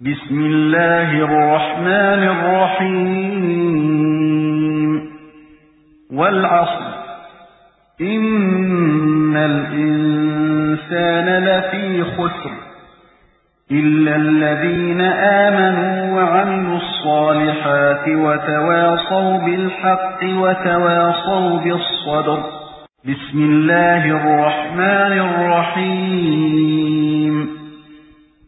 بسم الله الرحمن الرحيم. والعصر. إن الإنسان لفي خسر. إلا الذين آمنوا وعملوا الصالحات وتواصوا بالحق وتواصوا بالصدر بسم الله الرحمن الرحيم.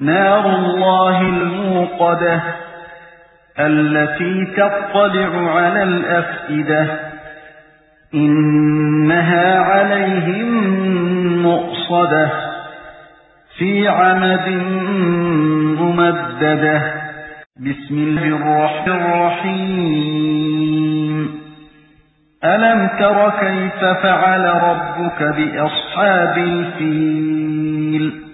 نار الله الموقدة التي تطلع على الأفئدة إنها عليهم مؤصدة في عمد ممددة. بسم الله الرحمن الرحيم. ألم تر كيف فعل ربك بأصحاب الفيل؟